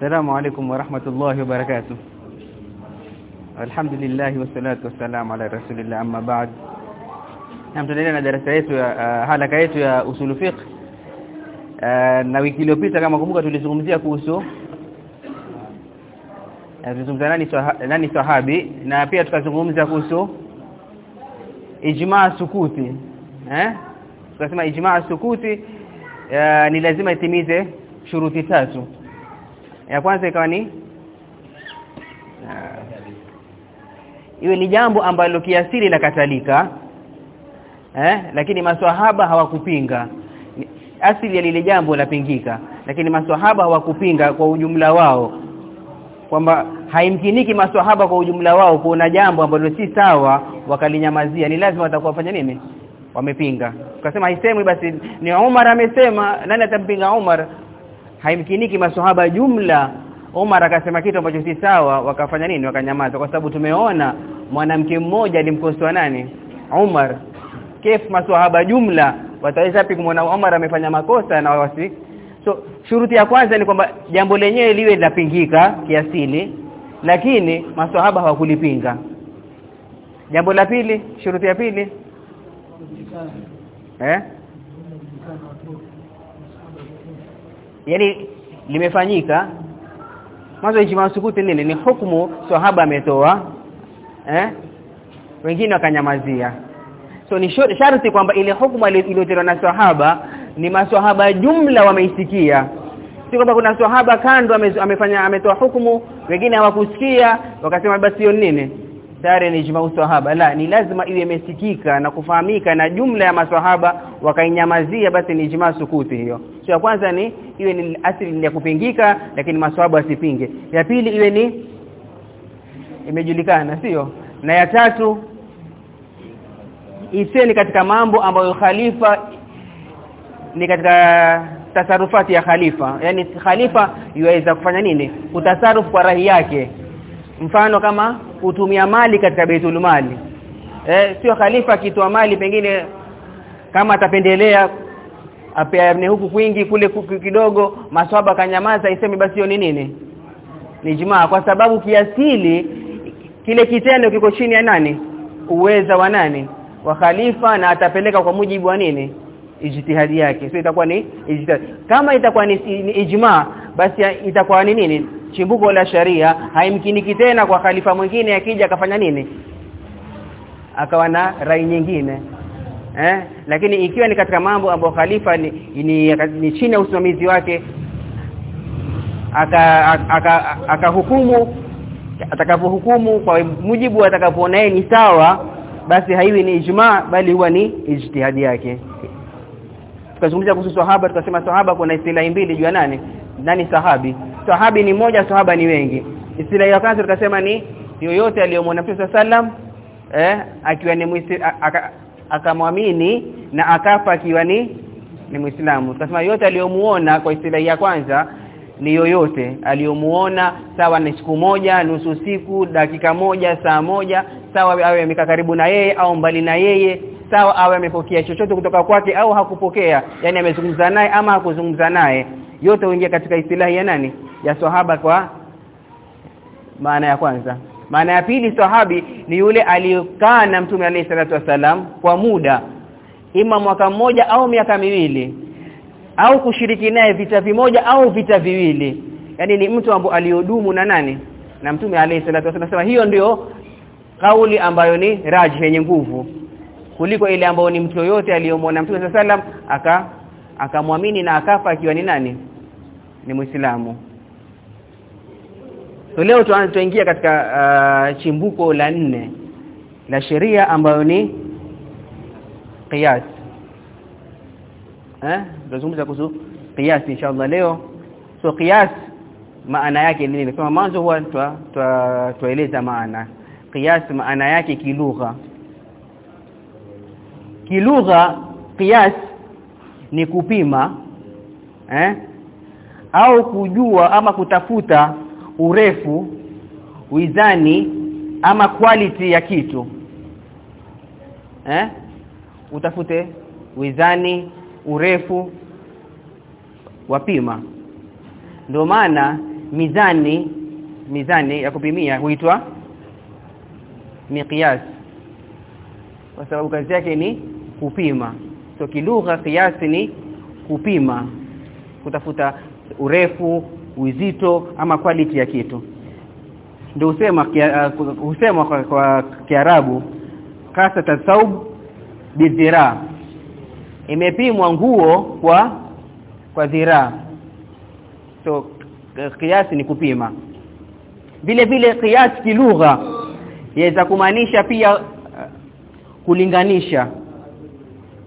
السلام عليكم ورحمة الله وبركاته. الحمد لله والصلاة والسلام على رسول الله. أما بعد نحن لدينا درسة حلقة يتو يا أصول فيق آه، نويكي لوبيتا كما كمكا تلسوا مزيا كوسو. Tulizungumza nani sahabi, nani sahabi na pia tukazungumza kuhusu ijma sukuti eh? Tukasema ijma sukuti ya, ni lazima itimize shuruti tatu. Ya kwanza ikawa ni iwe ni jambo ambalo kiasili la katalika eh? Lakini maswahaba hawakupinga. Asili ya lile jambo lapingika lakini maswahaba hawakupinga kwa ujumla wao kwamba haimkiniki maswahaba kwa ujumla wao kuona jambo ambalo si sawa wakalinyamazia. Ni lazima watakuwafanya nini? Wamepinga. Ukasema haisemwi basi ni Umar amesema nani atampinga Umar? Haimkiniki maswahaba jumla. Umar akasema kitu ambacho si sawa wakafanya nini? Wakanyamaza. Kwa sababu tumeona mwanamke mmoja alimkosoa nani? Umar. Kef maswahaba jumla wataweza kumwona Umar amefanya makosa na wasi so shuruti ya kwanza ni kwamba jambo lenyewe liwe linapingika kiasili lakini maswahaba hawakulipinga. Jambo la pili shuruti ya pili? Eh? Yani limefanyika. Mwanzo ijma sukuti nini? Ni hukumu sahaba ametoa. Eh? Wengine wakanyamazia. So ni sharti kwamba ile hukumu iliyotolewa na sahaba ni maswahaba jumla wameisikia. Si kwamba kuna swahaba kando amefanya ametoa hukumu wengine hawakusikia wakasema basi hiyo nini? Tayari ni ijma swahaba. La ni lazima iwe imesikika na kufahamika na jumla ya maswahaba wakainyamazia basi ni ijma sukuti hiyo. Sio ya kwanza ni iwe ni asili ya kupingika lakini maswahaba asipinge ya pili iwe ni imejulikana sio? Na ya tatu iseni katika mambo ambayo khalifa ni katika tasarufati ya khalifa. Yani khalifa yuweza kufanya nini? Kutasarufu kwa rahi yake. Mfano kama kutumia mali katika baitul mali eh sio khalifa kitoa mali pengine kama atapendelea apeane huku kwingi kule kidogo maswaba kanyamaza iseme basi hiyo ni nini? Ni jimaa kwa sababu kiasili kile kitendo kiko chini ya nani? Uweza wa nani? Wa khalifa na atapeleka kwa mujibu wa nini ijtihadi yake. Sio itakuwa ni ijtihadi. Kama itakuwa ni, ni ijma basi itakuwa ni nini? Chimbuko la sharia. Haimkiniki tena kwa khalifa mwingine akija akafanya nini? Akawa na rai nyingine. Eh? Lakini ikiwa ni katika mambo ambayo khalifa ni, ni, ni chini ya usimamizi wake akahukumu aka, aka atakapohukumu kwa mujibu atakapoona ni sawa basi haiwi ni ijma bali huwa ni ijtihadi yake tukazungumzia kuhusu sahaba tukasema sahaba kuna istilahi mbili juu ya nani? Nani sahabi? Sahabi ni moja sahaba ni wengi. Istilahi ya kwanza tukasema ni yoyote aliyomwona Mtume sallam eh akiwa ni akamwamini na akafa akiwa ni ni Muislamu. Tukasema yote aliyomuona kwa istilahi ya kwanza ni yoyote aliyomuona sawa na siku moja nusu siku dakika moja saa moja sawa awe amekaa karibu na yeye au mbali na yeye sawa awe amepokea chochote kutoka kwake au hakupokea yani amezungumza naye ama hakuzungumza naye. Yote huingia katika istilahi ya nani? Ya sahaba kwa maana ya kwanza. Maana ya pili sahabi ni yule aliyokaa na mtume alayhi salatu wasalam kwa muda ima mwaka mmoja au miaka miwili au kushiriki naye vita vimoja au vita viwili. Yani ni mtu ambaye aliyodumu na nani? Na mtume alayhi salatu hiyo ndio kauli ambayo ni raji yenye nguvu kuliko ile ambayo ni mtu yoyote aliyomwona mtume sallam aka akamwamini na akafa akiwa ni nani? Ni muislamu. So leo tuanze katika uh, chimbuko la nne la sheria ambayo ni qiyas. Eh tunazungumza kuhusu qiyas inshallah leo. So qiyas maana yake ni nini? Kama mwanzo huwa tueleza maana. Qiyas maana yake kilugha kilugha qiyas ni kupima eh au kujua ama kutafuta urefu wizani ama quality ya kitu. Eh utafute wizani urefu wapima. Ndio maana mizani mizani ya kupimia huitwa miqyas. Kwa sababu kazi yake ni kupima. So kilugha kiasi ni kupima. Kutafuta urefu uzito ama quality ya kitu. Ndio usema uh, usema kwa, kwa Kiarabu kasa tasaub bidhira. Imepimwa nguo kwa kwa dhiraa so kiasi ni kupima. Vile vile kiasi kilugha yaweza kumaanisha pia uh, kulinganisha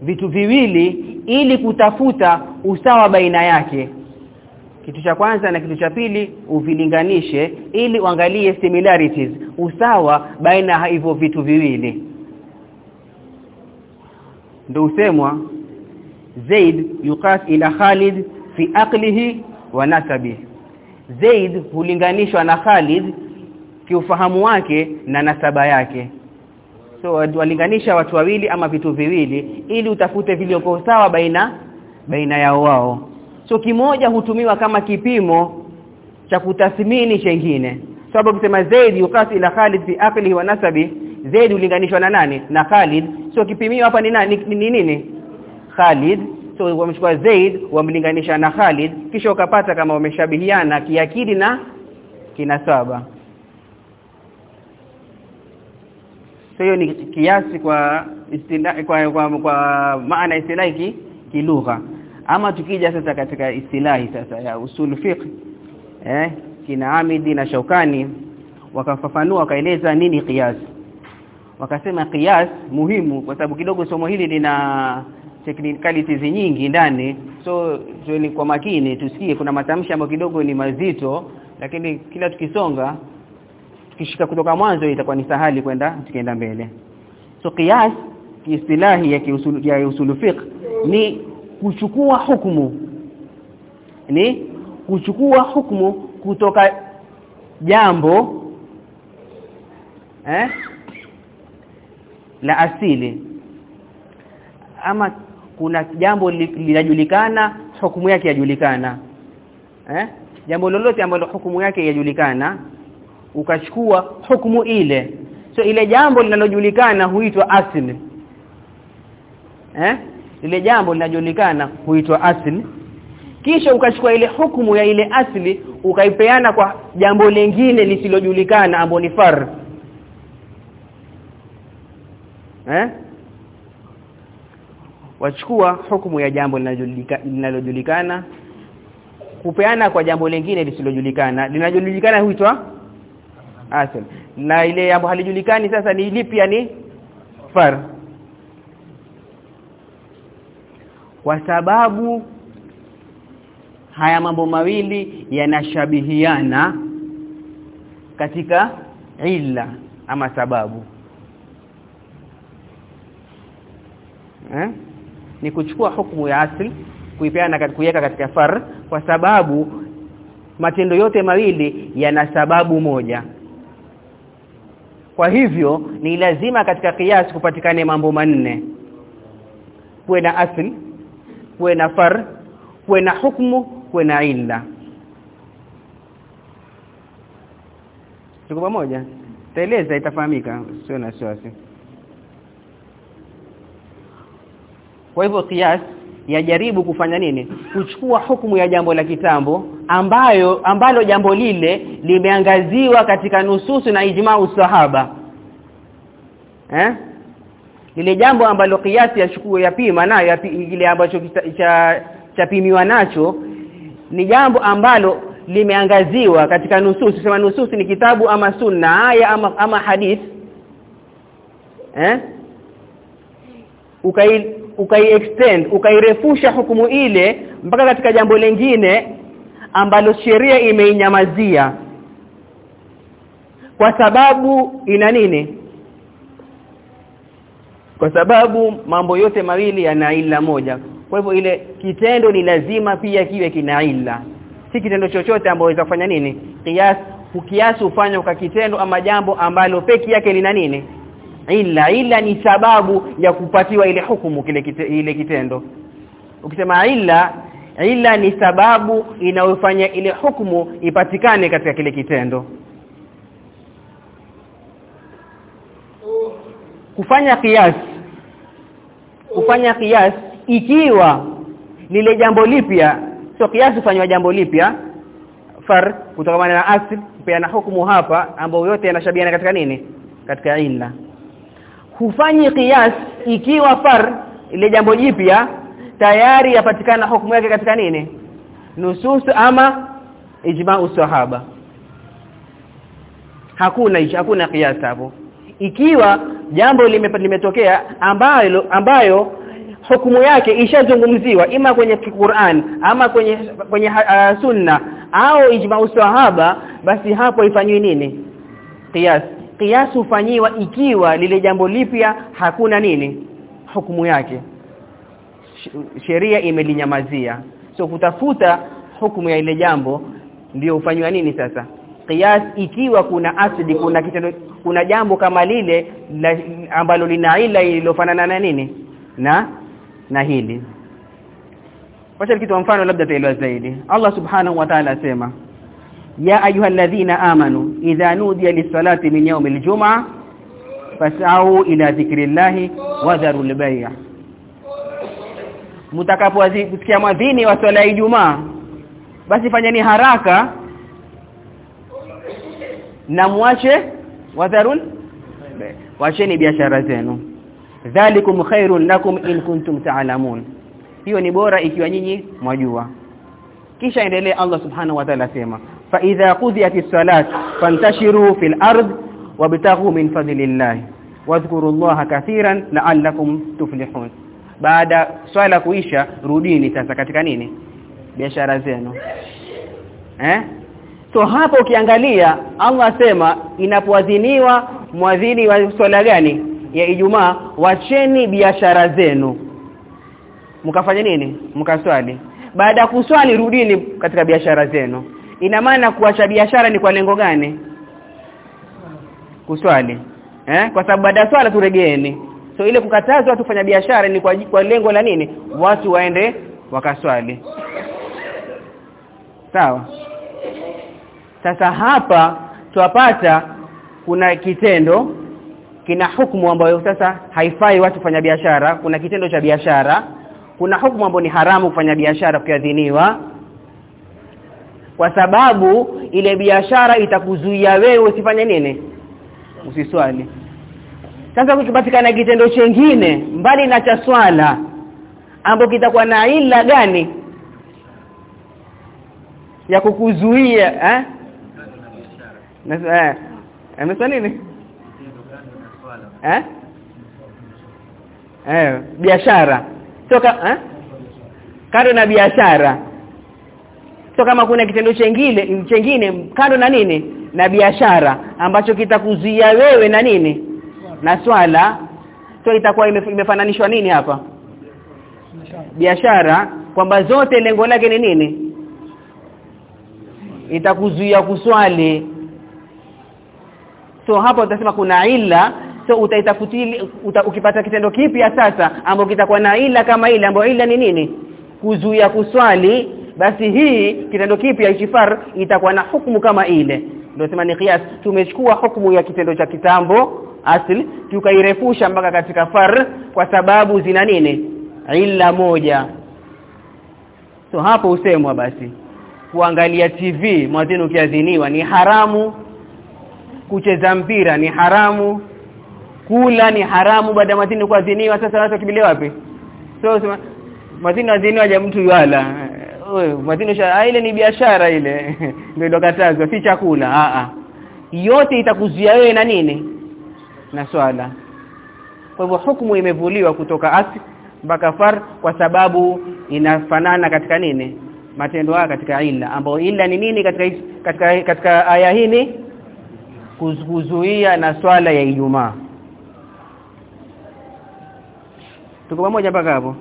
vitu viwili ili kutafuta usawa baina yake. Kitu cha kwanza na kitu cha pili uvilinganishe ili uangalie similarities usawa baina ya hivyo vitu viwili. Ndio usemwa Zaid yukas ila Khalid fi aqlihi wa nasabi. Zaid hulinganishwa na Khalid kiufahamu wake na nasaba yake so walinganisha watu wawili ama vitu viwili ili utafute vilioko sawa baina baina yao wao. So kimoja hutumiwa kama kipimo cha kutathmini chengine. Sababu kusema Zaid ukasi ila Khalid fi aqlihi wa nasabi Zaid ulinganishwa na nani? Na Khalid. So kipimio hapa ni nani ni, ni nini? Khalid. So wamechukua Zaid wamlinganisha na Khalid kisha ukapata kama wameshabihiana kiakili na kinasaba so hiyo ni kiasi kwa istilahi kwa, kwa, kwa maana istilahi kilugha. Ama tukija sasa katika istilahi sasa ya usul fiqh eh kina Amidi na Shaukani wakafafanua wakaeleza nini qiyas. Wakasema qiyas muhimu kwa sababu kidogo somo hili lina technicalities nyingi ndani. So ni kwa makini tusikie kuna matamshi ambayo kidogo ni mazito lakini kila tukisonga tukishika kutoka mwanzo itakuwa ni sahali kwenda tukienda mbele. So qiyas kiistilahi ya kiusulu ya usulu fiqh ni kuchukua hukumu. Ni kuchukua hukumu kutoka jambo eh la asili. Ama kuna jambo linajulikana hukumu yake yajulikana. Eh jambo lolote ambalo hukumu yake yajulikana ukachukua hukumu ile. So ile jambo linalojulikana huitwa asili eh? Ile jambo linajulikana huitwa asili kisha ukachukua ile hukumu ya ile asli ukaipeana kwa jambo lingine lisilojulikana ambalo ni far. Eh? Wachukua hukumu ya jambo linalojulikana kupeana kwa jambo lingine lisilojulikana. Linajulikana huitwa asili na ile jambo halijulikani sasa ni lipi ni far. Kwa sababu haya mambo mawili yanashabihiana katika illa ama sababu. Eh? ni kuchukua hukumu ya asili kuipeana kuiweka katika far kwa sababu matendo yote mawili yana sababu moja kwa hivyo ni lazima katika kiasi kupatikane mambo manne. Kuwe na asli kuwe na far kuwe na hukumu kuwe na illa. Tuko pamoja? Taeleza itafahamika. Sio na wasiwasi. Kwa hivyo kias yajaribu kufanya nini? Kuchukua hukumu ya jambo la kitambo ambayo ambalo jambo lile limeangaziwa katika nususu na ijma'u usahaba eh? Lile jambo ambalo kiasi yachukua yapima nayo ya ile ambacho cha chapimiwa nacho ni jambo ambalo limeangaziwa katika nususu. Sema nususu ni kitabu ama sunna aya ama, ama hadith. Eh? Ukai ukai extend ukairefusha hukumu ile mpaka katika jambo lingine ambalo sheria imeinyamazia. Kwa sababu ina nini? Kwa sababu mambo yote mawili yana ila moja. Kwa hivyo ile kitendo ni lazima pia kiwe kina ila si kitendo chochote ambacho kufanya nini? Kiasi ukiasi kwa kitendo ama jambo ambalo peki yake lina nini illa illa ni sababu ya kupatiwa ile hukumu kile kite, ile kitendo. Ukisema ila illa ni sababu inayofanya ile hukumu ipatikane katika kile kitendo. Kufanya kiasi kufanya kiasi ikiwa lile jambo lipya sio kiasi kufanywa jambo lipya far kutokana na asli na hukumu hapa ambayo yote yanashabiana katika nini? Katika illa hufanyi qiyas ikiwa far ile jambo jipya tayari yapatikana hukumu yake katika nini? Nususu ama ijma'u sahaba. Hakuna hakuna qiyas hapo. Ikiwa jambo limetokea ambayo ambayo hukumu yake ishazungumziwa ima kwenye Qur'an ama kwenye kwenye uh, sunna au ijma'u sahaba basi hapo ifanywe nini? Qiyas qiyas ufanyiwa ikiwa lile jambo lipya hakuna nini? Hukumu yake. Sheria imelinyamazia. So kutafuta hukumu ya ile jambo ndio ufanywa nini sasa? Qiyas ikiwa kuna asidi kuna kitendo kuna jambo kama lile la, ambalo lina ila ililofanana na nini? Na na hili. Wacha kitu mfano labda taelewa zaidi. Allah subhanahu wa ta'ala asema ya ayyuhalladhina amanu idha nudiya lis-salati min يوم jum'ah fas'au ila dhikrillahi wa dharul البيع mtakaposikia mwadhini wa swala ya Ijumaa basi fanyeni haraka na muache wadharul wacheni biashara zenu. Dhalikum khairun lakum in kuntum ta'lamun. Hiyo ni bora ikiwa nyinyi mwajua. Kisha endelee Allah subhanahu wa ta'ala sema fa idha qudiyatis salat fantashiru fil ard wabtaghu min fadlillah. Wadhkuru Allah kathiran la'allakum tuflihun. Baada swala kuisha rudini sasa katika nini? Biashara zenu. Eh? So hapo ukiangalia Allah sema inapoadhiniwa mwadhini wa swala gani? Ya Ijumaa wacheni biashara zenu. Mkafanya nini? Mkaswali. Baada ya kuswali rudini katika biashara zenu ina maana kuacha biashara ni kwa lengo gani? Kuswali. Eh? Kwa sababu baada ya swala turegeeni. So ile kukatazwa watu kufanya biashara ni kwa, kwa lengo la nini? Watu waende wakaswali. Sawa? Sasa hapa twapata kuna kitendo kina hukumu ambayo sasa haifai watu kufanya biashara. Kuna kitendo cha biashara kuna hukumu ambayo ni haramu kufanya biashara kiadhiniwa kwa sababu ile biashara itakuzuia wewe usifanye nini? Usiswali. Sasa kukipatikana kitendo chengine mbali na cha swala ambapo kitakuwa na ila gani? Ya kukuzuia eh na eh amesema nini? Eh eh biashara. Toka eh kando na biashara so kama kuna kitendo chengine chengine kando na nini? Na biashara ambacho kitakuzuia wewe na nini? Na swala. So itakuwa imefananishwa nini hapa? Biashara kwamba zote lengo lake ni nini? Itakuzuia kuswali. So hapo utasema kuna ila. So utaitafutili uta, ukipata kitendo kipya sasa ambapo kitakuwa na ila kama ile ambayo ila ni nini? Kuzuia kuswali basi hii kitendo kipya ikifar itakuwa na hukumu kama ile. Ndio sema ni qiyas. Tumechukua hukumu ya kitendo cha kitambo asil tukairefusha mpaka katika far kwa sababu zina nini? Ila moja. So hapo usemwa basi. Kuangalia TV mwadhini ukiadhiniwa ni haramu. Kucheza mpira ni haramu. Kula ni haramu. Baada ya mwadhini kuadhiniwa sasa watu kibilia wapi? So sema mwadhini adhiniwa jamtu yala wewe mwadhini ile ni biashara ile. Ndio ilokatazwa si chakula. A a yote itakuzia wewe na nini? Na swala. Kwa hivyo hukumu imevuliwa kutoka asli mpaka far kwa sababu inafanana katika nini? Matendo haya katika illa. Ambao illa ni nini katika katika katika aya hii kuzuia na swala ya Ijumaa. Tuko pamoja mpaka hapo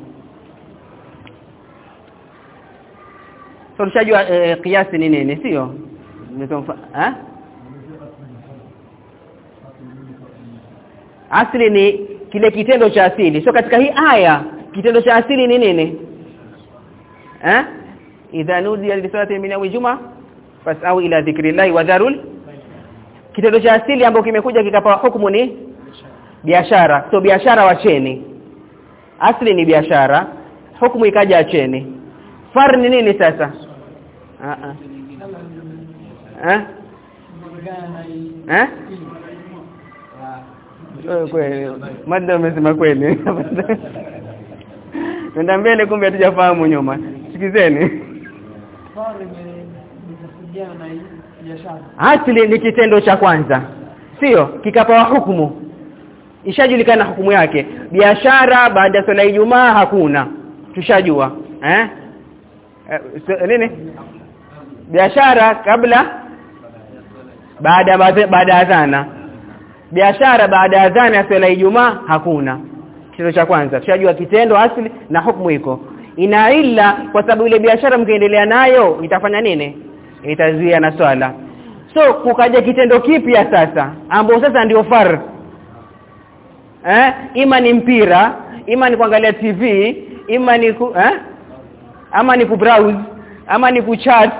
so tushajua eh, eh, kiasi ni nini sio? Eh? Asili ni kile kitendo cha asili. So katika hii aya kitendo cha asili ni nini? Eh? Idha nudiya lisalati min yawm juma fasau ila dhikrillahi wa dharul. Kitendo cha asili ambacho kimekuja kikapawa hukumu ni biashara. So biashara wacheni asili ni biashara. Hukumu ikaja acheni far ni nini sasa? A a eh? Eh? Eh, kweli. Madam umesema kweli. Nenda mbele kumbe hatujafahamu nyuma. Sikizeni. Asli ni kitendo cha kwanza. Sio kikapawa hukumu. Ishajulikana hukumu yake. Biashara baada ya swala Ijumaa hakuna. Tushajua. Eh, eh nini? Biashara kabla baada baada adhana biashara baada ya adhana ya swala Ijumaa hakuna. Kitendo cha kwanza. Tushajua kitendo asili na hukumu iko. Ina ila kwa sababu ile biashara mkiendelea nayo itafanya nini? Itazuia na swala. So kukaja kitendo kipya sasa ambao sasa ndio far. Eh? Ima ni mpira ima ni kuangalia TV ima ni ku, eh ama ni kubrowse ama ni kuchat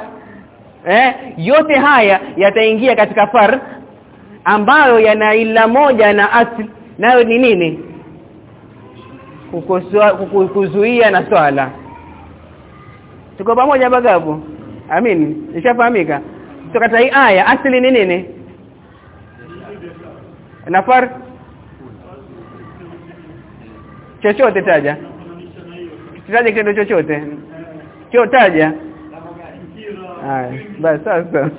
eh? Yote haya yataingia katika far ambayo yana ila moja na asli. Nayo ni nini? Kukosoa kuzuia na swala. Tuko pamoja bagabu? Amin. Ishafahamika so hii aya asli ni nini? Na far? Chochote taja. Kitaje kitendo chochote kio taja haya basi sasa.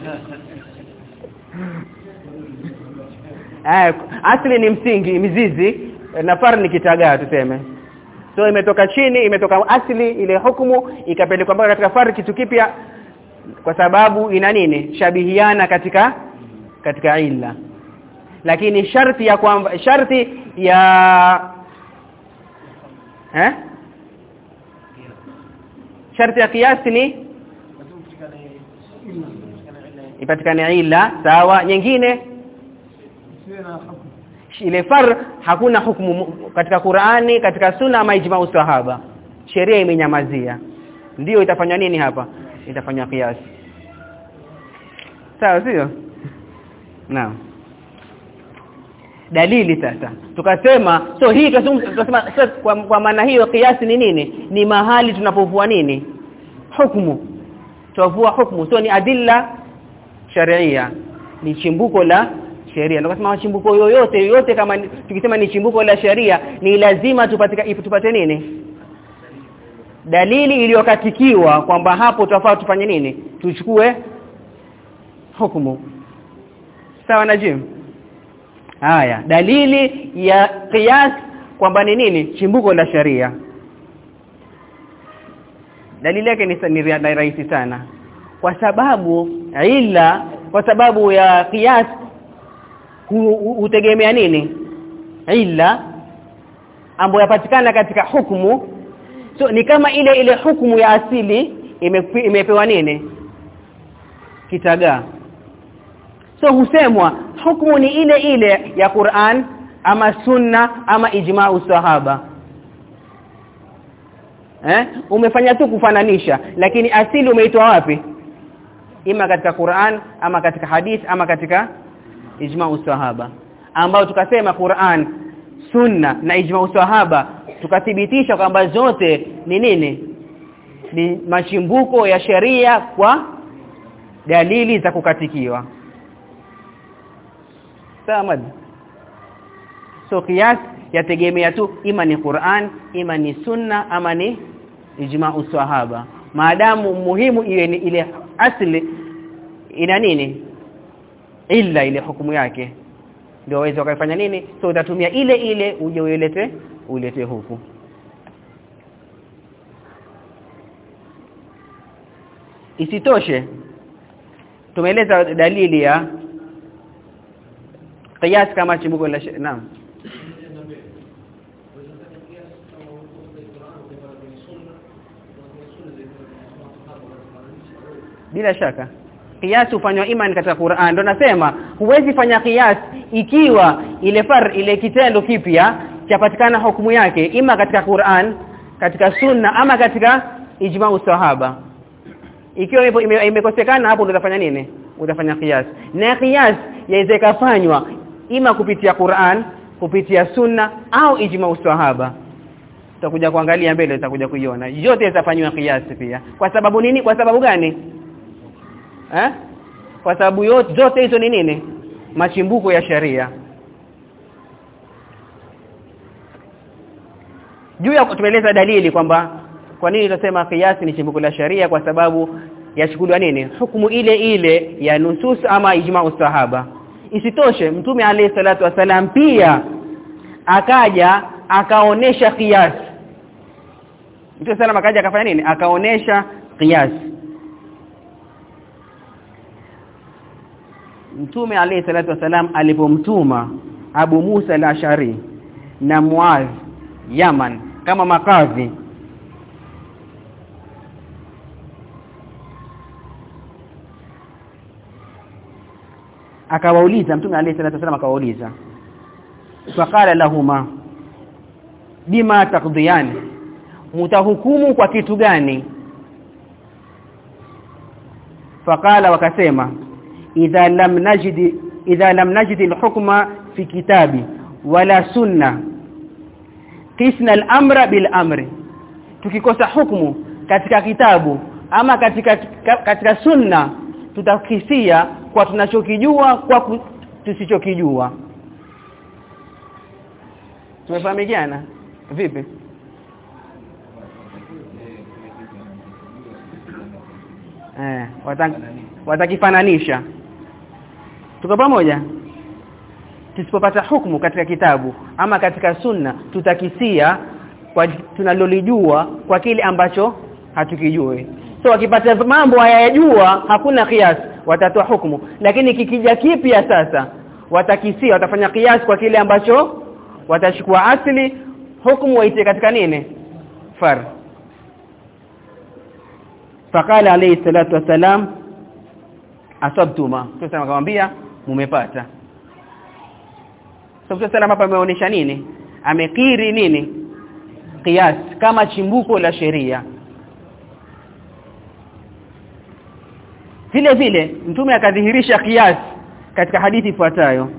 Haya asli ni msingi mizizi nafar ni kitagaa tuseme. So imetoka chini imetoka asili ile hukumu ikapelekwa mpaka katika far kitu kipya kwa sababu ina nini? Shabihiana katika katika illa. Lakini sharti ya kwamba sharti ya eh sharti ya kiasi ni? Ipatikane ila sawa. Nyingine? Ile far hakuna hukumu katika Qur'ani katika sunna ama ijma usahaba sheria imenyamazia. Ndiyo itafanywa nini hapa? Itafanywa kiasi. Sawa sio? Naam dalili sasa. Tukasema so hii tunasema kwa, kwa maana hiyo kiasi ni nini? Ni mahali tunapovua nini? Hukumu tuvua hukumu so ni adilla sharia. Ni chimbuko la sheria. Ndio kusema chimbuko yoyote yoyote kama tukisema ni chimbuko la sheria ni lazima tupate tupate nini? Dalili iliyokatikiwa kwamba hapo tutafaa tufanye nini? Tuchukue hukumu sawa na jim haya dalili ya qiyas kwamba ni nini? Chimbuko la sharia. Dalili yake ni, ni rahisi sana. Kwa sababu ila kwa sababu ya qiyas hutegemea nini? Ila ambayo yapatikana katika hukumu. So ni kama ile ile hukumu ya asili imepe, imepewa nini? Kitagaa so husemwa hukumu ni ile ile ya Qur'an ama sunna ama ijma sahaba. Eh? Umefanya tu kufananisha lakini asili umeitoa wapi? Ima katika Qur'an ama katika hadith ama katika ijma sahaba. Ambao tukasema Qur'an sunna na ijma sahaba tukathibitisha kwamba zote ni nini? Ni machimbuko ya sheria kwa dalili za kukatikiwa sawa so kias yategemea tu ima ni Qur'an ima ni sunna ama ni ijma'u sahaba. Maadamu muhimu iwe ni ile asli ina nini? Illa ile hukumu yake. Ndio waweza wakafanya nini? So utatumia ile ile uje uilete ulete huku. Isitoshe tumeeleza dalili ya qiyas kama chimbuko la naam. Bila shaka. Qiyas hufanywa iman katika Qur'an. Ndio nasema huwezi fanya qiyas ikiwa ile far ile kitendo kipya chapatikana hukumu yake ima katika Qur'an katika sunna ama katika ijma usahaba ikiwa imekosekana ime, hapo utafanya nini? Utafanya qiyas. Na qiyas yaweza kufanywa ima kupitia Qur'an kupitia sunna au ijma uswahaba tutakuja kuangalia mbele tutakuja kuiona. Yote yatafanywa kiasi pia. Kwa sababu nini? Kwa sababu gani? Eh? Kwa sababu yote zote hizo ni nini? Machimbuko ya sharia. Juu ya kutueleza dalili kwamba kwa nini tunasema kiasi ni chimbuko la sharia kwa sababu yachukuliwa nini? Hukumu ile ile ya nusus ama ijma sahaba isitoshe mtume alayhi salatu wasalam pia akaja akaonesha kiasi Mtume salama akaja akafanya nini? Akaonesha qiyas. Mtume alayhi salatu wasalam alipomtuma Abu Musa al-Ashari na Muaz Yaman kama makazi akawauliza Mtume alayhi salatu wasallam akawauliza. Faqala lahuma bima taqdiyan? Mutahukumu kwa kitu gani? Faqala wakasema idha lam najid idha lam najid al-hukma fi kitabi wala sunna qisna al-amra bil amri. Tukikosa hukumu katika kitabu ama katika katika sunna tutakisia kwa tunachokijua kwa tusichokijua. Tumefahamiana? Vipi? Eh watakifananisha. Tuko pamoja? Tusipopata hukumu katika kitabu ama katika sunna tutakisia kwa tunalolijua kwa kile ambacho hatukijui. So wakipata mambo hayajua hakuna kiasi watatoa hukumu. Lakini kikija kipya sasa watakisia watafanya kiasi kwa kile ambacho watachukua asili hukumu waite katika nini? Far. Faqala alayhi salatu wasalam asabtuma. Sasa akamwambia mumepata. Sasa salam hapa ameonyesha nini? Amekiri nini? Kiasi kama chimbuko la sheria vile vile mtume akadhihirisha kiasi katika hadithi ifuatayo.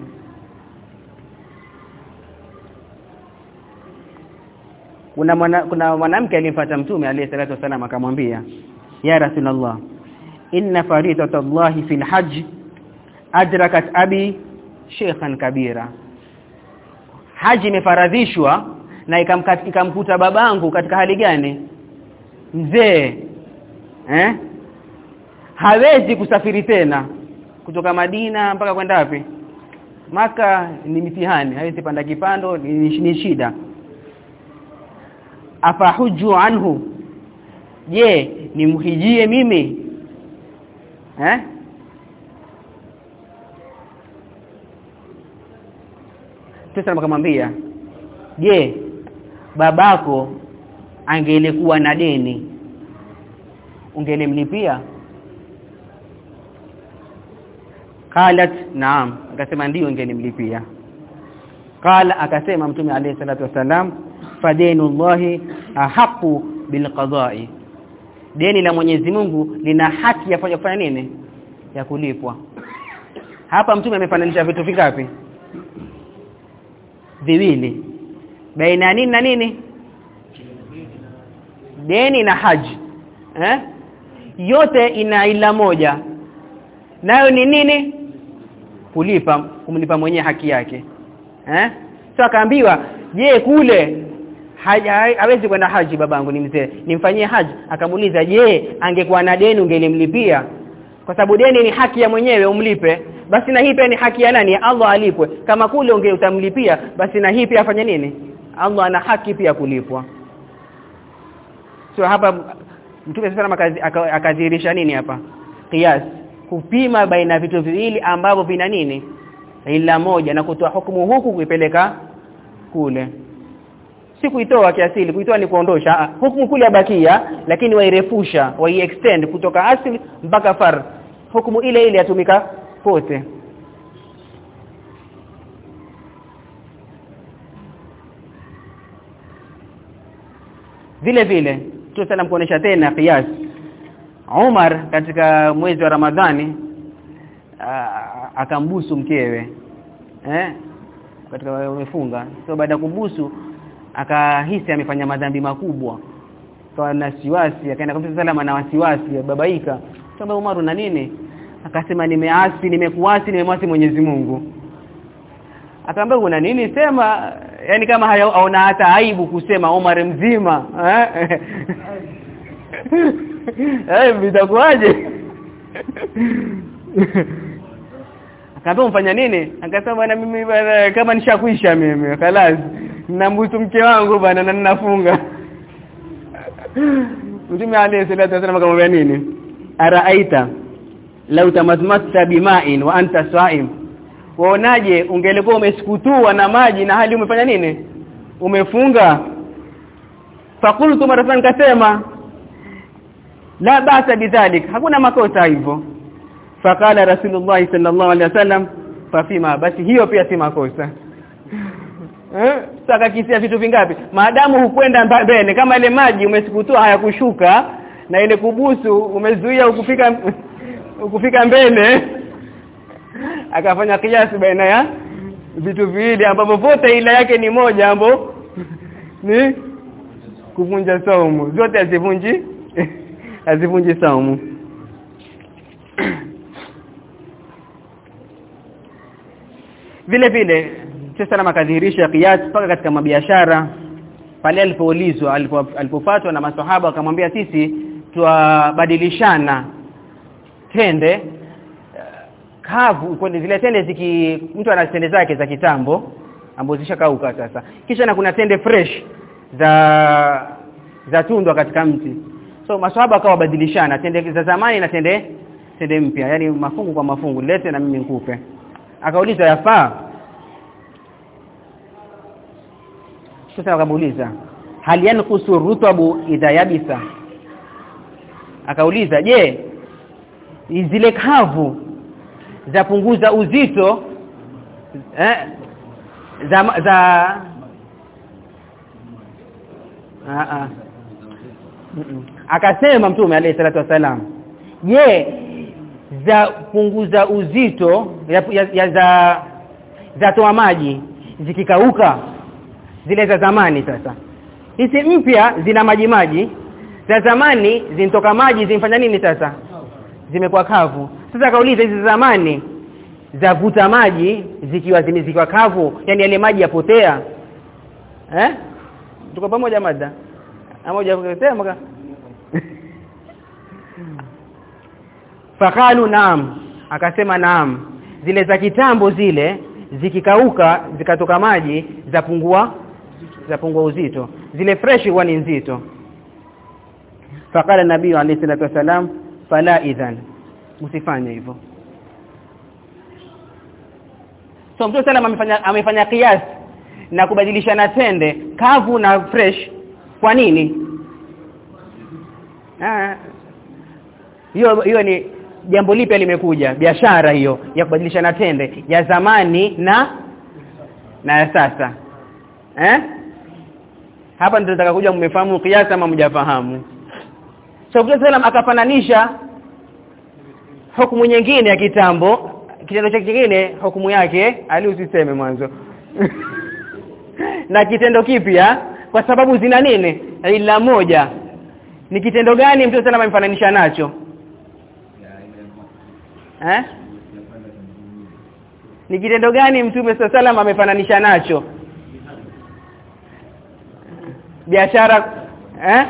Kuna mwana, kuna mwanamke aliyemfuata mtume aliye salatu wasallam akamwambia ya rasulullah inna faridatallahi fil hajj adrakat abi sheikhan kabira. Haji imefaradhishwa na ikamkuta babangu katika hali gani? Mzee eh hawezi kusafiri tena. Kutoka Madina mpaka kwenda wapi? Maka ni mitihani hawezi panda kipando ni, ni shida. Afahuju anhu? Je nimhijie mimi? Eh? Sasa akamwambia je babako angelikuwa na deni ungelimlipia qalat naam. Akasema ndio ingenimlipia qala akasema mtume alayhi salatu wasalam fadainullahi ahaqu bilqada'i deni la Mwenyezi Mungu lina haki ya kufanya nini? Ya kulipwa. Hapa mtume amefananisha vitu vingapi? Viwili. Baina nini na nini? Deni na haji. Eh? Yote ina ila moja. Nayo ni nini kulipa kumlipa mwenye haki yake. Eh? So akaambiwa je kule hawezi kwenda haji babangu ni mzee. Nimfanyie haji. Akamuuliza je angekuwa na deni ungelimlipia? Kwa sababu deni ni haki ya mwenyewe umlipe. Basi na hii pia ni haki ya nani? Ya Allah alipwe. Kama kule unge utamlipia basi na hii pia afanye nini? Allah ana haki pia kulipwa. So hapa mtume sasa akadhihirisha nini hapa? Qiyas kupima baina vitu viwili ambavyo vina nini? Ila moja na kutoa hukumu huku kuipeleka kule. Si kuitoa kiasili kuitoa ni kuondosha. Hukumu kule yabakia lakini wairefusha waiextend kutoka asili mpaka far hukumu ile ile yatumika pote. Vile vile tu kuonesha tena qiyas Umar katika mwezi wa Ramadhani akambusu mkewe eh katika umefunga so baada ya kubusu akahisi amefanya madhambi makubwa. Kwa na siwasi akaenda Mtume salama na wasiwasi babaika so Umar una nini? Akasema nimeasi nimekuasi nimemwasi Mwenyezi Mungu. Akaambia una nini? Sema. Yani kama haona hata aibu kusema Umar mzima eh eh vitakuaje akaambia mfanya nini? Akasema bwana mimi kama nishakuisha mimi khalas. Nambusu mke wangu bana na ninafunga. Mtume alayhi salatu wasallam akamwambia nini? Araaita lau tamazmatta bima'in wa anta sa'im. Waonaje ungelikuwa umesikutua na maji na hali umefanya nini? Umefunga? Fakultu maratan kasema la basa bidhalik. Hakuna makosa hivyo. Fakala rasulullah sallallahu alaihi wasallam fafima basi hiyo pia si makosa. Eh? Saka kisia vitu vingapi? Maadamu hukwenda mbele kama ile maji umesikutoa hayakushuka na ile kubusu umezuia ukufika ukufika mbele. Akafanya kiasi baina ya vitu viwili ambapo vote ila yake ni moja ambapo ni kuvunja saumu. Zote hazivunji hazivunji saumu. Vile vile sasa makadhihirisha kiasi paka katika mabiashara pale alipoulizwa alipofuatwa na maswahaba akamwambia sisi tuabadilishana tende kavu kwani zile tende ziki mtu ana tende zake za kitambo ambazo zishakauka sasa. Kisha na kuna tende fresh za za tundwa katika mti so maswahaba akawa badilishana tende za zamani na tende tende mpya. Yani mafungu kwa mafungu lete na mimi nikupe. Akauliza yafaa? Sasa akamuuliza hal yanqusu rutabu idha yabisa akauliza je zile kavu zapunguza uzito eh, za za a a akasema mtume alayhi salatu wasalam je za punguza uzito ya, ya, ya za za toa maji zikikauka zile za zamani sasa hizi mpya zina maji maji za zamani zinatoka maji zimfanya nini sasa? Zimekuwa kavu. Sasa kauliza hizi zamani zavuta maji zikiwa zimezikiwa kavu yani yale maji yapotea eh? Tuko pamoja mada moja kusema fakalu naam. Akasema naam. Zile za kitambo zile zikikauka zikatoka maji zapungua zapungua uzito. Zile fresh huwa ni nzito. Fakala nabii alayhi salatu wasalam fala idhan. Usifanye hivyo. So mtume sallam amefanya amefanya kiasi na kubadilishana tende kavu na fresh kwa nini? Hiyo hiyo ni jambo lipya limekuja. Biashara hiyo ya kubadilishana tende ya zamani na na ya sasa. Eh hapa ndio nataka kuja mmefahamu kiasi ama mjafahamu. So salam akafananisha hukumu nyingine ya kitambo kitendo cha kingine hukumu yake ali usiseme mwanzo. Na kitendo kipya kwa sababu zina nini? Ila moja. Ni kitendo gani mtu sana amemfananisha nacho? Eh? Ni kitendo gani mtume sallam amefananisha nacho? Biashara eh?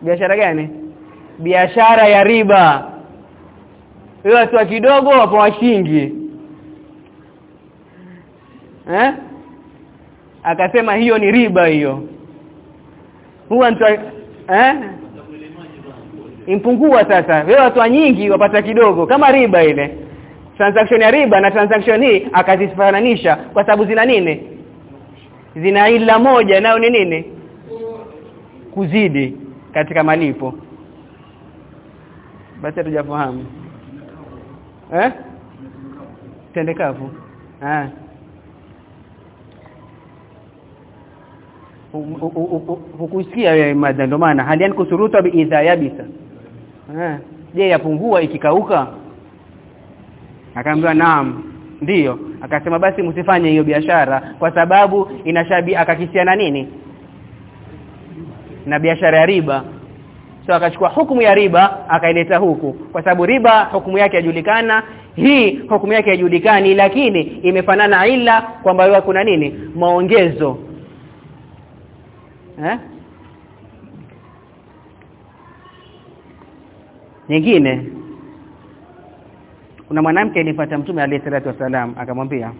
Biashara gani? Biashara ya riba. Hiyo watu kidogo wapo washingi eh akasema hiyo ni riba hiyo. Huwa mtu eh? Impungua sasa. Wewe watu nyingi wapata kidogo kama riba ile. Transaction ya riba na transaction hii akazifananisha. Kwa sababu zina nini? Zina ila moja nayo ni nini? Kuzidi katika malipo. Basi hatujafahamu. Eh? Tendekavu ah hukusikia madha ndio maana. Halian kusuruta biidha yabisa. Eh je yapungua ikikauka? Akaambiwa naam. Ndiyo akasema basi msifanye hiyo biashara. Kwa sababu inashabi akakisiana nini? Na biashara ya riba. So akachukua hukumu ya riba akaileta huku. Kwa sababu riba hukumu yake yajulikana hii hukumu yake yajulikani lakini imefanana ila kwamba kuna nini? Maongezo eh? Nyingine. Kuna mwanamke alipata mtume alayhi salatu wasalam akamwambia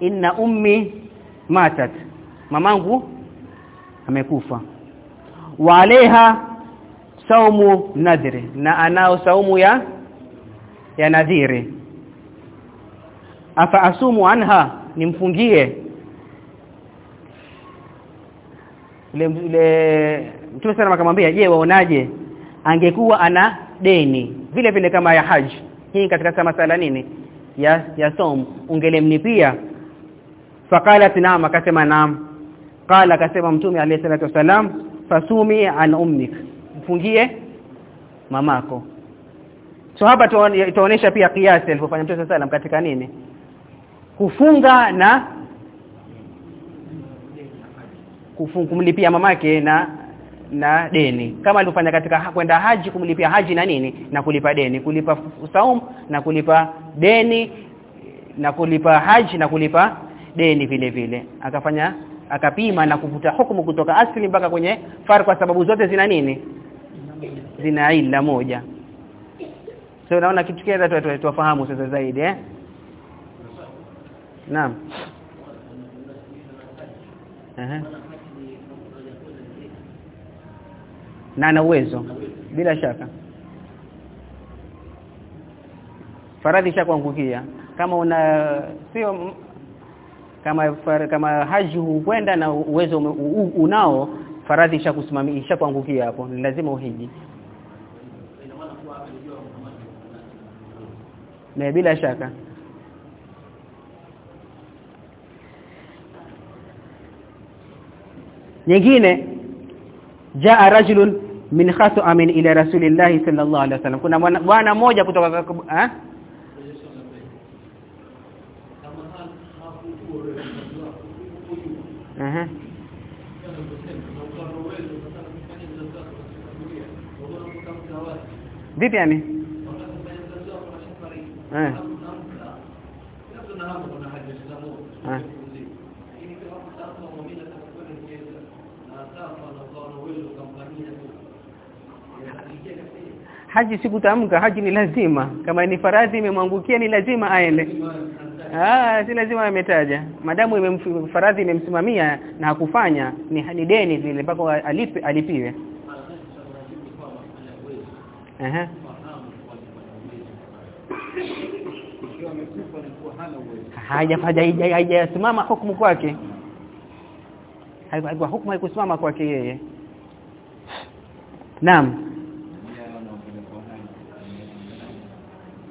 inna ummi matat. Mamangu amekufa. Wa alaiha saumu nadhiri na anao saumu ya ya nadhiri. Afa asumu anha nimfungie ile ile mtume sana akamwambia je waonaje angekuwa ana deni? Vile vile kama ya haji. Hii katika masala nini? Ya ya som ungelemlipia faqalat naam. Akasema naam. Qala akasema mtume alayhi salatu wasalam fasumi an ummik. Mfungie mamako. So hapa tuonesha pia kiasi alipofanya mtume sallam katika nini? Kufunga na kumlipia mamake na na deni. Kama alivyofanya katika kwenda haji kumlipia haji na nini? Na kulipa deni. Kulipa saum na kulipa deni na kulipa haji na kulipa deni vile vile. Akafanya akapima na kuvuta hukumu kutoka asili mpaka kwenye far kwa sababu zote zina nini? Zina ila moja. So naona kitu kile tufahamu sasa zaidi eh? Naam. Uh na ana uwezo. Bila shaka. Faradhi shakuangukia kama una sio kama far, kama haji hukwenda na uwezo unao faradhi ishakusimamia ishakuangukia hapo. Ni lazima uhiji. Na bila shaka. Nyingine jaa rajulun min khatamin ila rasulillahi sallallahu alaihi wasallam kuna bwana mmoja kutoka eh Aha. Vipi yani? Eh. Haji sikutamka haji ni lazima kama ni faradhi imemwangukia ni lazima aende Ah, si lazima ametaja. Madamu imemfaradhi imemsimamia na hakufanya ni, ni deni vile mpaka alipe alipiwe. eh Hajafaja haijasimama hukumu kwake. Haikusimama kwake yeye. Naam.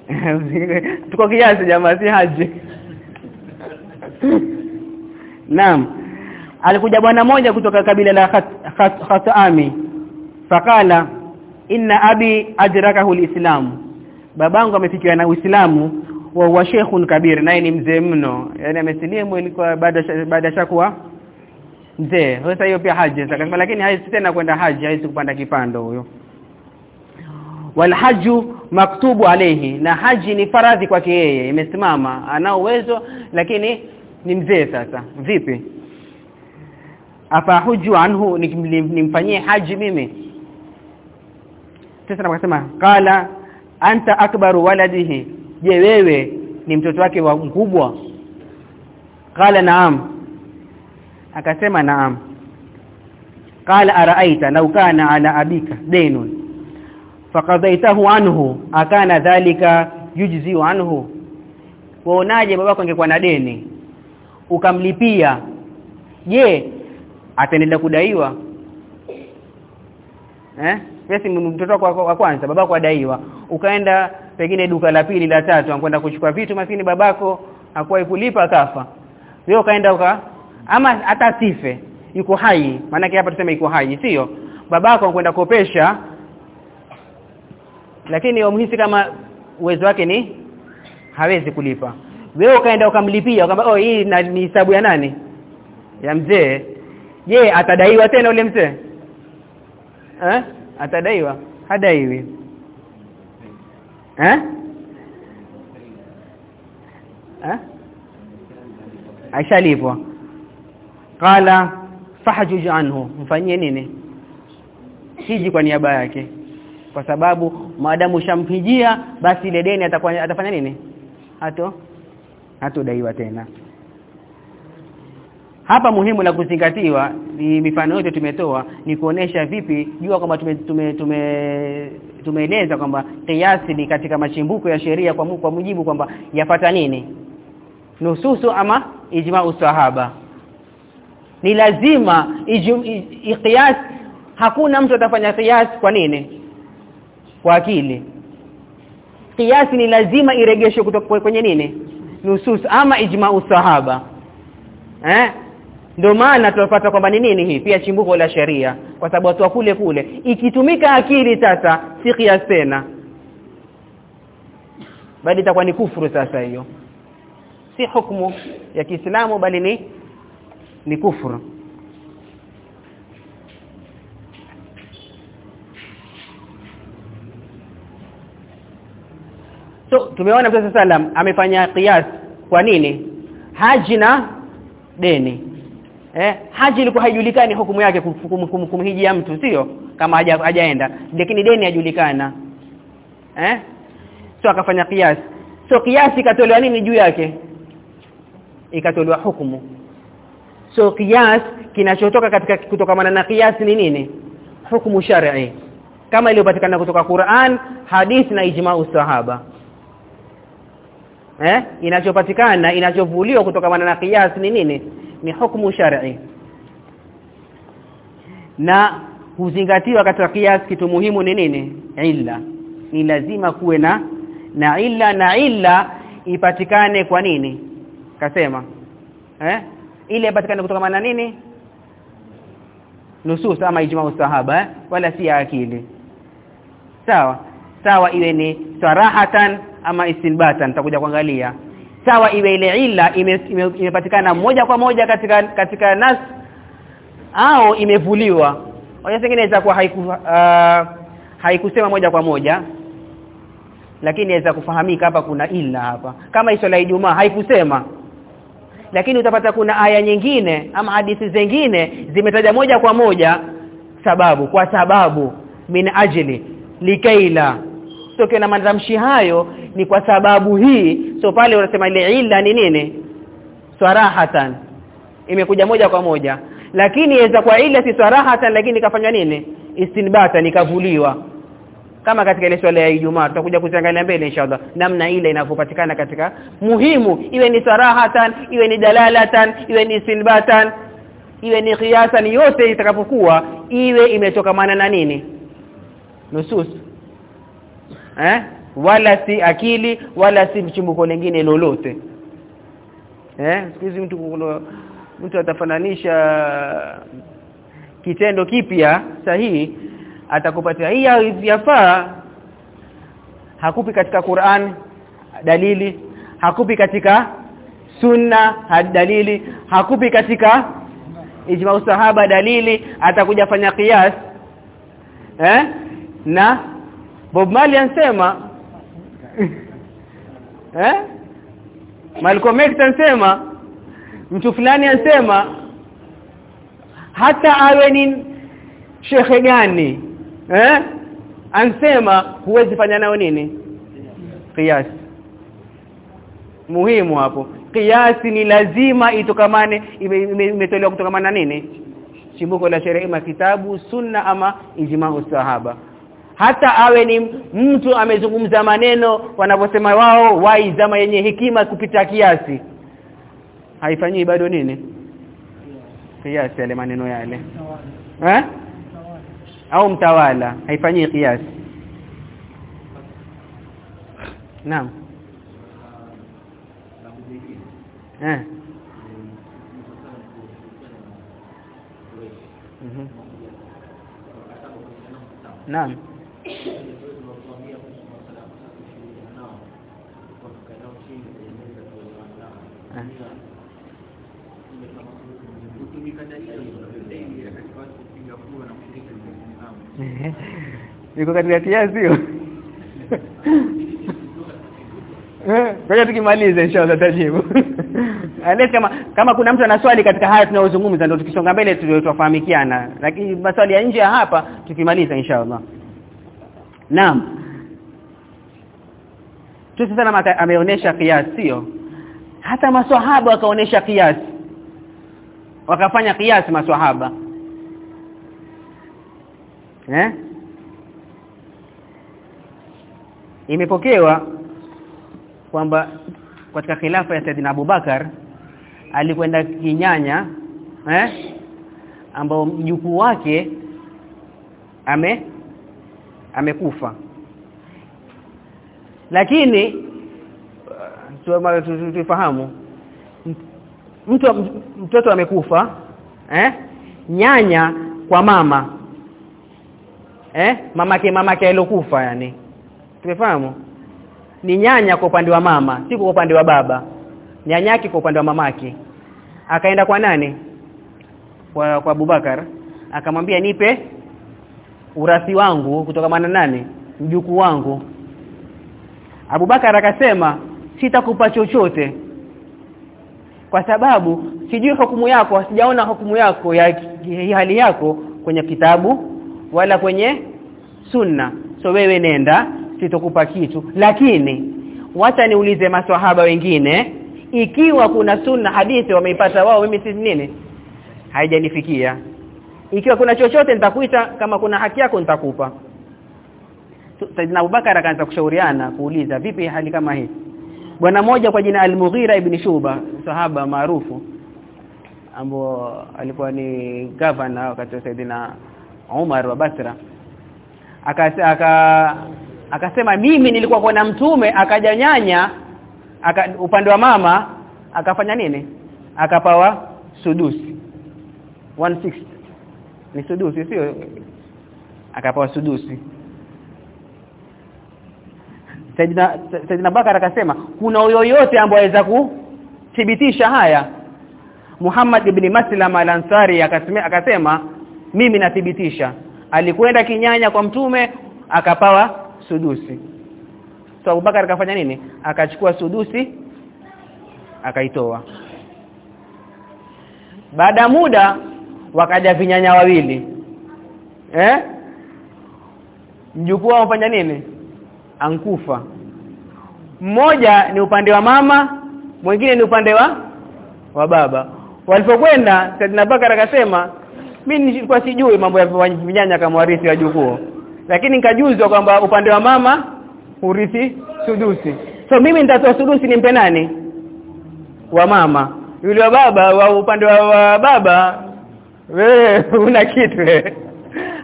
tuko kiasi jamaa si haji. Naam. Alikuja bwana mmoja kutoka kabila la Khatami. Fakala inna abi adrakahu alislam. Babangu amefikiwa na uislamu wa huwa sheikhun kabir naye ni mzee mno. Yani amesilimu ilikuwa baada baada shakuwa mzee. Sasa hiyo pia haji akasema lakini haisi tena kwenda haji haisi kupanda kipando huyo. Walhaju maktubu alayhi na haji ni faradhi kwake yeye imesimama ana uwezo lakini ni mzee sasa. Vipi? Afahuju anhu nimfanyie haji mimi. Sasa akasema qala anta akbaru waladihi. Je wewe ni mtoto wake wa mkubwa? Qala naam. Akasema naam. Qala araaita law kana ala abika daynun faqadaitahu anhu akana dhalika yujzi anhu. Waonaje babako angekuwa na deni? Ukamlipia. Je ataendelea kudaiwa? Eh? Basi mtoto wa kwanza babako adaiwa. Ukaenda pengine duka la pili la tatu ankwenda kuchukua vitu maskini babako hakuwahi kulipa kafa wewe ukaenda uka ama hata sife yuko hai maana hapa tuseme yuko hai sio? Babako ankwenda kopesha lakini wamhisi kama uwezo wake ni hawezi kulipa. Wewe ukaenda ukamlipia ukamwambia oh hii ni hisabu ya nani? Ya mzee. Je atadaiwa tena ule mzee? Eh atadaiwa? Hadaiwi. Eh eh aishalipwa. Qala fahjuj anhu. Mfanyie nini? Hiji kwa niaba yake kwa sababu maadamu shampijia basi ile deni atakuwa atafanya nini? Hato hatodaiwa tena. Hapa muhimu la kuzingatiwa ni mifano yote tumetoa ni kuonesha vipi jua kwamba tume tume tume tumeeleza kwamba kiasi ni katika machimbuko ya sheria kwa kwa mujibu kwamba yapata nini? Nususu ama ijma usahaba ni lazima qiyas hakuna mtu atafanya kiasi kwa nini kwa akili. Kiasi ni lazima iregeshwe kutoka kwenye nini? Nusus ama ijma usahaba eh? Ndio maana tunapata kwamba ni nini hii? Pia chimbuko la sheria. Kwa sababu watu kule kule. Ikitumika akili sasa si kiasi tena. Bali itakuwa ni kufuru sasa hiyo. Si hukumu ya Kiislamu bali ni ni kufuru so tumeona Mtume sallam amefanya qiyas kwa nini? Haji na deni. Eh haji ilikuwa haijulikani hukumu yake kumhijia mtu sio? Kama haja, hajaenda. Lakini deni hajulikana eh so akafanya qiyas. So qiyas ikatolewa nini juu yake? Ikatolewa hukumu. So qiyas kinachotoka katika kutokamana na qiyas ni nini? Hukumu shar'i. Kama iliyopatikana kutoka Qur'an hadith na ijma sahaba eh? Inachopatikana inachovuliwa kutoka na qiyas ni nini? Ni hukumu shar'i. Na huzingatiwa katika qiyas kitu muhimu ni nini? Illa. Ni lazima kuwe na na illa na illa ipatikane kwa nini? Kasema. Eh? Ile ipatikane kutoka na nini? Nusus ama ijma sahaba eh? wala si akili. Sawa. Sawa iwe ni sarahatan ama istinbata nitakuja kuangalia. Sawa iwe ile ila imepatikana ime, ime moja kwa moja katika katika nas au imevuliwa. Hoja nyingine inaweza kuwa haiku uh, haikusema moja kwa moja lakini inaweza kufahamika hapa kuna ila hapa. Kama hizo la Ijumaa haikusema. Lakini utapata kuna aya nyingine ama hadithi zingine zimetaja moja kwa moja sababu kwa sababu min ajli likaila so na matamshi hayo ni kwa sababu hii. So pale unasema ile ila ni nini? Sarahatan. Imekuja moja kwa moja. Lakini inaweza kwa illa si sarahatan lakini kafanywa nini? Istinbata nikavuliwa. Kama katika ile swala ya Ijumaa tutakuja kuziangalia mbele inshallah namna ile inavyopatikana katika muhimu. Iwe ni sarahatan iwe ni dalalatan iwe ni istinbatan iwe ni qiyasan yote itakapokuwa iwe imetokamana na nini? Nusus eh? Wala si akili wala si mchimbuko lingine lolote. Eh? Sikizi mtu mtu atafananisha kitendo kipya sahihi atakupatia hii yafaa. Hakupi katika Qur'an dalili hakupi katika sunna dalili hakupi katika ijma usahaba dalili atakuja fanya qiyas eh? Na Bob Marley ansema. Eh? Malcolm X ansema. Mtu fulani ansema. Hata awe ni shekhe gani? Eh? Ansema huwezi fanya nao nini? Kiasi muhimu hapo. Kiasi ni lazima itokamane imetolewa kutokamana nini? Chimbuko la sheria kitabu sunna ama ijma'u sahaba hata awe ni mtu amezungumza maneno wanavyosema wao waizama yenye hekima kupita kiasi. Haifanyii bado nini? Kiasi yale maneno yale. Eh au mtawala haifanyii kiasi. Naam. Eh naam Niko katika kiasi hiyo. Eh, ngoja tukimalize inshallah tajibu. Kama kama kuna mtu ana swali katika haya tunayozungumza ndio tukisonga mbele tutafahamikiana. Lakini maswali ya nje ya hapa tukimaliza inshallah. Naam. Tu mata ameonyesha kiasi sio? Hata maswahaba wakaonesha kiasi. Wakafanya kiasi maswahaba. Eh? Imepokewa kwamba katika khilafa ya Saidina Abubakar alikwenda kinyanya eh ambao mjukuu wake ame amekufa. Lakini tufahamu mtu mtoto amekufa eh? Nyanya kwa mama. Eh? Mamake mamake aliyokufa yani. Tumefahamu? Ni nyanya kwa upande wa mama si kwa upande wa baba. Nyanyake kwa upande wa mamake. Akaenda kwa nani? Kwa kwa Abubakar. Akamwambia nipe urasi wangu kutoka mana nani? Mjukuu wangu. Abubakar akasema sitakupa chochote. Kwa sababu sijui hukumu yako sijaona hukumu yako ya, ya hali yako kwenye kitabu wala kwenye sunna. So wewe nenda sitokupa kitu. Lakini wacha niulize maswahaba wengine ikiwa kuna sunna hadithi wameipata wao mimi si nini? Haijanifikia ikiwa kuna chochote nitakuita kama kuna haki yako nitakupa. Saidina Abubakar akaanza kushauriana kuuliza vipi hali kama hii? Bwana moja kwa jina Al-Mughira ibn Shuba sahaba maarufu ambao alikuwa ni governor wakati wa Saidina Umar wa Basra. Akasema aka, akasema mimi nilikuwa kwa na mtume akajanyanya aka, upande wa mama akafanya nini? Akapawa sudusi. 160 ni sudusi sio? Akapewa sudusi. Saidina Saidina Bakar akasema kuna yoyote ambaye aweza kuthibitisha haya? Muhammad ibn Maslam al-Ansari akasema akasema mimi nathibitisha. Alikwenda kinyanya kwa mtume akapawa sudusi. So Abubakar akafanya nini? Akachukua sudusi akaitoa. Baada muda wakaja vinyanya wawili. Eh? Mjukuu wao nini? Ankufa mmoja ni upande wa mama mwingine ni upande wa wa baba. Walipokwenda Saidina Bakara akasema mimi nilikuwa sijui mambo ya vinyanya kama warithi wa jukuu. Lakini nikajuzwa kwamba upande wa mama urithi sudusi. So mimi nitatoa sudusi nimpe nani? Wa mama. Yule wa baba wa upande wa baba wewe una kitu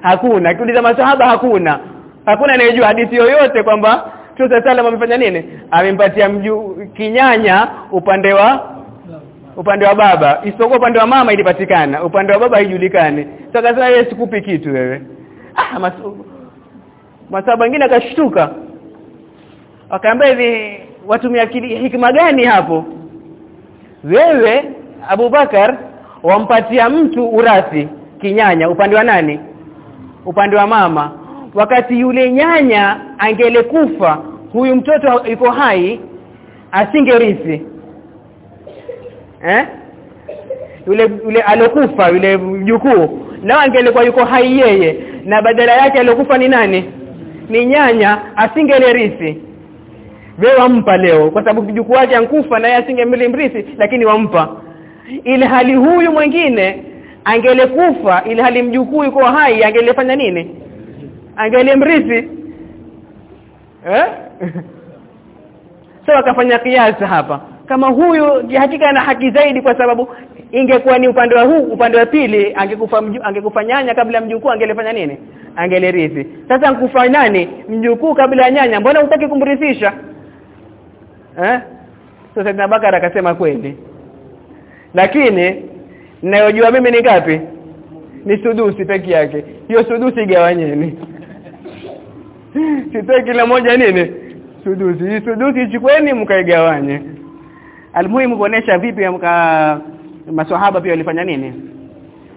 hakuna. Kiuliza masahaba hakuna. Hakuna anayejua hadithi yoyote kwamba Mtume sallam amefanya nini? Amempatia mju kinyanya upande wa upande wa baba. Isipokuwa upande wa mama ilipatikana. Upande wa baba haijulikani. Sasa so, yeye sikupi kitu wewe. Ah mas masaba wengine akashtuka. Akaambia hivi watumia hikima gani hapo? Wewe Abubakar wampatia mtu urathi kinyanya upande wa nani? Upande wa mama. Wakati yule nyanya angelekufa huyu mtoto yuko hai asingerithi eh? Yule yule alokufa yule mjukuu na angelikuwa yuko hai yeye. Na badala yake alokufa ni nani? Ni nyanya asingelerithi wewe wampa leo kwa sababu mjukuu wake ankufa na yeye asingemlimrithi lakini wampa ile hali huyu mwingine angelekufa ili hali mjukuu yuko hai angelefanya nini? Angelemrithi eh? Sasa so akafanya kiasi hapa. Kama huyu hakika ana haki zaidi kwa sababu ingekuwa ni upande wa huu upande wa pili angekufa angekufa nyanya kabla mjukuu angelefanya nini? Angelerithi sasa nkufa nani? Mjukuu kabla ya nyanya mbona hutaki kumrithisha? Eh? Sasa so, Ibn Bakara akasema kweli lakini ninayojua mimi ni ngapi? Ni sudusi peke yake. Hiyo sudusi gawanyeni sitaki la moja nini? Sudusi. Hii sudusi ichukweni mkaigawanye. Almuhimu kuonesha vipi mka maswahaba pia walifanya nini?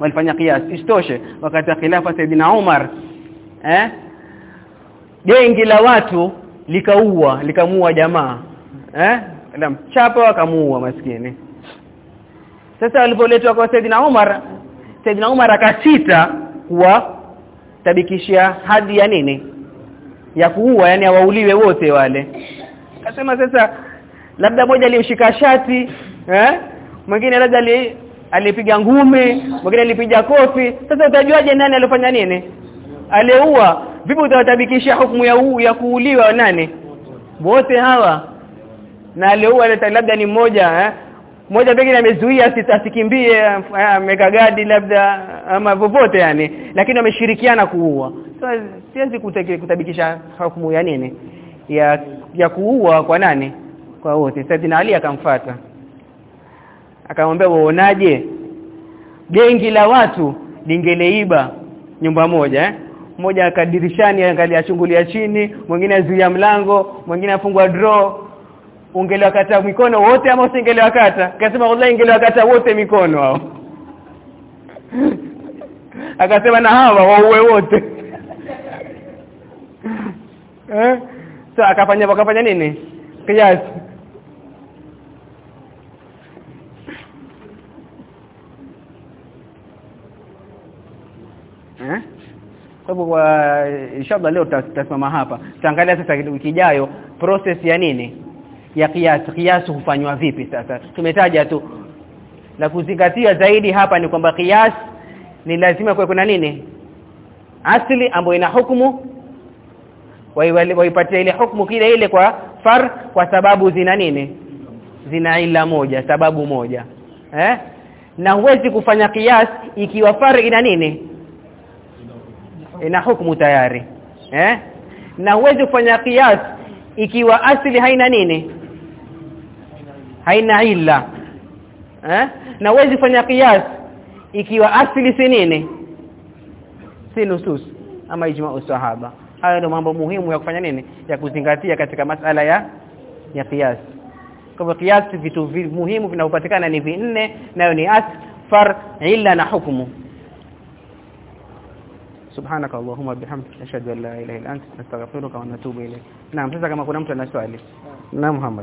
Walifanya kiasi. Istoshe wakati wa khilafa Saidina Umar eh? Gengi la watu likaua likamua jamaa eh? Mchapa wakamuua maskini sasa walipoletwa kwa Saidina Umar Saidina Umar akasita kuwa tabikishia hadhi ya nini? Ya kuua yani awauliwe wote wale. Akasema sasa labda moja alimshika shati eh? Mwingine labda ali alipiga ngume mwingine alipiga kofi. Sasa utajuaje nani alifanya nini? Aliua vipi utawatabikisha hukumu ya uu, ya kuuliwa nani? Wote hawa. Na aliua labda ni mmoja eh mmoja pengine amezuia asikimbie amekagadi labda ama popote yani lakini wameshirikiana kuua. So siwezi kutabikisha hukumu ya nini? Ya ya kuua kwa nani? Kwa wote. Saidina Ali akamfata. Akamwambia uonaje gengi la watu lingeleiba nyumba moja eh? Mmoja akadirishani angalia chungulia chini mwingine azuia mlango mwingine afungua draw ungelewakata mikono wote ama usingelewakata akasema wallahi ingelewakata wote mikono hao. Akasema na hawa wauwe wote. Eh? So akafanya akafanya nini? Kiasi eh? Kwa kwa inshallah leo tutasimama hapa. Tutaangalia sasa wiki ijayo process ya nini ya qiyas qiyas hufanywa vipi sasa? Tumetaja tu. La kuzingatia zaidi hapa ni kwamba qiyas ni lazima kuwe kuna nini? Asili ambayo ina hukumu. Waipatia ile hukumu kile ile kwa far kwa sababu zina nini? Zina ila moja sababu moja. Eh? Na huwezi kufanya qiyas ikiwa far ina nini? Ina hukumu tayari. Eh? Na huwezi kufanya qiyas ikiwa asili haina nini haina illa eh na huwezi kufanya kiasi ikiwa asili si nini si nusus ama ijma usahaba hayo ndio mambo muhimu ya kufanya nini ya kuzingatia katika masala ya ya kiasi kwa kiasi vitu vi, muhimu vinavyopatikana ni vinne nayo ni as far illa na hukumu سبحانك اللهم وبحمدك اشهد ان لا اله الا انت نستغفرك ونتوب اليك نعم sasa kama kuna mtu ana swali naam Muhammad